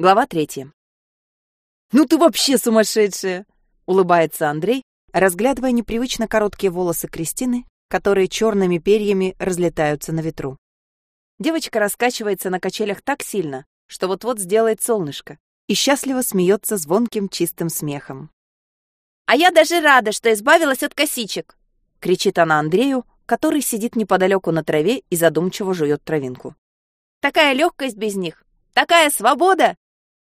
Глава третья. «Ну ты вообще сумасшедшая!» — улыбается Андрей, разглядывая непривычно короткие волосы Кристины, которые черными перьями разлетаются на ветру. Девочка раскачивается на качелях так сильно, что вот-вот сделает солнышко, и счастливо смеется звонким чистым смехом. «А я даже рада, что избавилась от косичек!» — кричит она Андрею, который сидит неподалеку на траве и задумчиво жует травинку. «Такая легкость без них! Такая свобода!»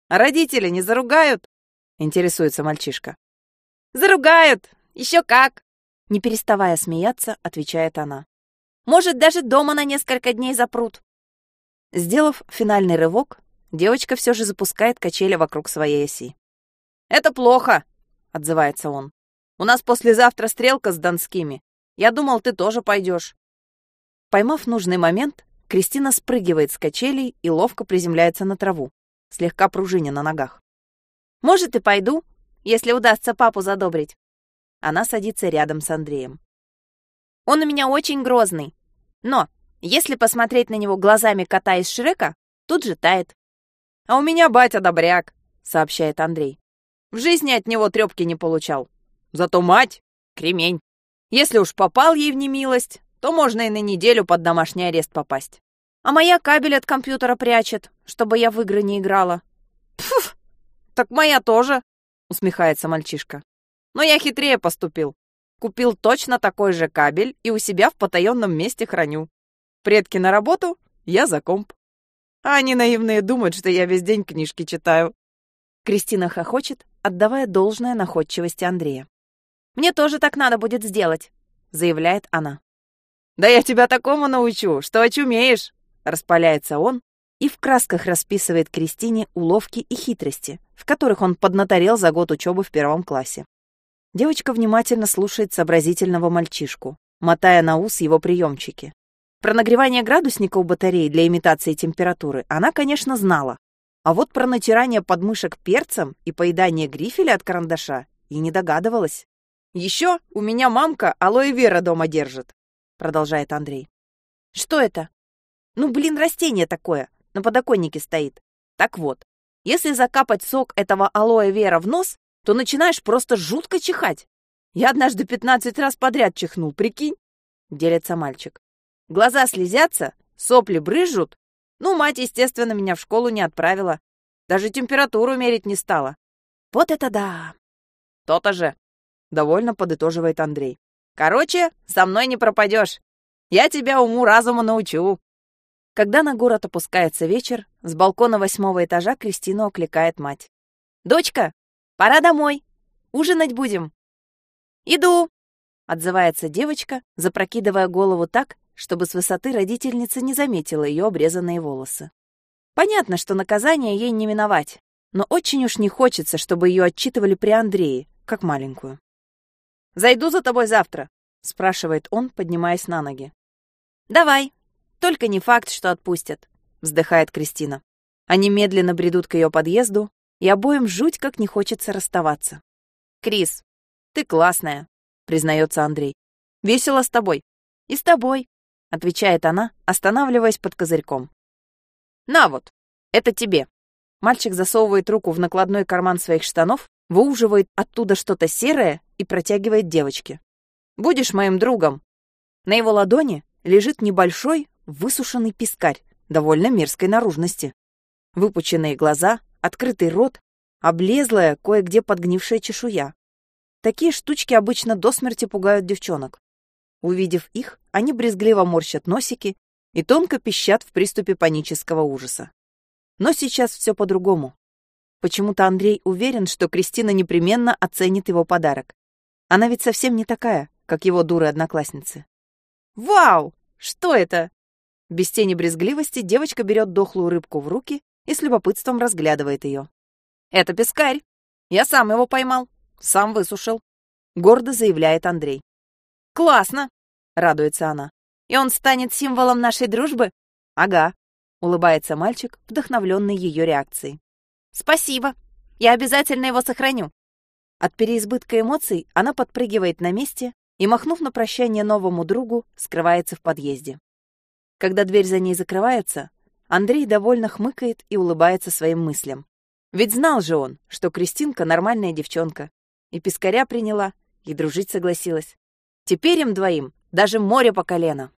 А родители не заругают?» — интересуется мальчишка. «Заругают! Еще как!» Не переставая смеяться, отвечает она. «Может, даже дома на несколько дней запрут». Сделав финальный рывок, девочка все же запускает качели вокруг своей оси. «Это плохо!» — отзывается он. «У нас послезавтра стрелка с донскими. Я думал, ты тоже пойдешь». Поймав нужный момент, Кристина спрыгивает с качелей и ловко приземляется на траву, слегка пружиня на ногах. «Может, и пойду, если удастся папу задобрить». Она садится рядом с Андреем. «Он у меня очень грозный. Но, если посмотреть на него глазами кота из Шрека, тут же тает». «А у меня батя добряк», — сообщает Андрей. «В жизни от него трёпки не получал. Зато мать — кремень. Если уж попал ей в немилость, то можно и на неделю под домашний арест попасть. А моя кабель от компьютера прячет, чтобы я в игры не играла. Пф, так моя тоже, усмехается мальчишка. Но я хитрее поступил. Купил точно такой же кабель и у себя в потаенном месте храню. Предки на работу, я за комп. А они наивные думают, что я весь день книжки читаю. Кристина хохочет, отдавая должное находчивости Андрея. «Мне тоже так надо будет сделать», — заявляет она. «Да я тебя такому научу, что очумеешь!» Распаляется он и в красках расписывает Кристине уловки и хитрости, в которых он поднаторел за год учебы в первом классе. Девочка внимательно слушает сообразительного мальчишку, мотая на ус его приемчики. Про нагревание градусника у батареи для имитации температуры она, конечно, знала, а вот про натирание подмышек перцем и поедание грифеля от карандаша и не догадывалась. «Еще у меня мамка алоэ вера дома держит», — продолжает Андрей. «Что это?» Ну, блин, растение такое, на подоконнике стоит. Так вот, если закапать сок этого алоэ вера в нос, то начинаешь просто жутко чихать. Я однажды 15 раз подряд чихнул, прикинь? Делится мальчик. Глаза слезятся, сопли брызжут. Ну, мать, естественно, меня в школу не отправила. Даже температуру мерить не стала. Вот это да! То-то же. Довольно подытоживает Андрей. Короче, со мной не пропадешь. Я тебя уму-разуму научу. Когда на город опускается вечер, с балкона восьмого этажа Кристину окликает мать. «Дочка, пора домой. Ужинать будем». «Иду», — отзывается девочка, запрокидывая голову так, чтобы с высоты родительница не заметила ее обрезанные волосы. Понятно, что наказание ей не миновать, но очень уж не хочется, чтобы ее отчитывали при Андрее, как маленькую. «Зайду за тобой завтра», — спрашивает он, поднимаясь на ноги. «Давай», только не факт, что отпустят, вздыхает Кристина. Они медленно бредут к ее подъезду, и обоим жуть как не хочется расставаться. Крис, ты классная, признается Андрей. Весело с тобой. И с тобой, отвечает она, останавливаясь под козырьком. На вот, это тебе. Мальчик засовывает руку в накладной карман своих штанов, выуживает оттуда что-то серое и протягивает девочке. Будешь моим другом. На его ладони лежит небольшой, высушенный пескарь довольно мерзкой наружности. Выпученные глаза, открытый рот, облезлая, кое-где подгнившая чешуя. Такие штучки обычно до смерти пугают девчонок. Увидев их, они брезгливо морщат носики и тонко пищат в приступе панического ужаса. Но сейчас все по-другому. Почему-то Андрей уверен, что Кристина непременно оценит его подарок. Она ведь совсем не такая, как его дуры-одноклассницы. «Вау! Что это?» Без тени брезгливости девочка берет дохлую рыбку в руки и с любопытством разглядывает ее. «Это пескарь. Я сам его поймал. Сам высушил», — гордо заявляет Андрей. «Классно!» — радуется она. «И он станет символом нашей дружбы?» «Ага», — улыбается мальчик, вдохновленный ее реакцией. «Спасибо. Я обязательно его сохраню». От переизбытка эмоций она подпрыгивает на месте и, махнув на прощание новому другу, скрывается в подъезде. Когда дверь за ней закрывается, Андрей довольно хмыкает и улыбается своим мыслям, Ведь знал же он, что Кристинка нормальная девчонка. И пескаря приняла, и дружить согласилась. Теперь им двоим даже море по колено.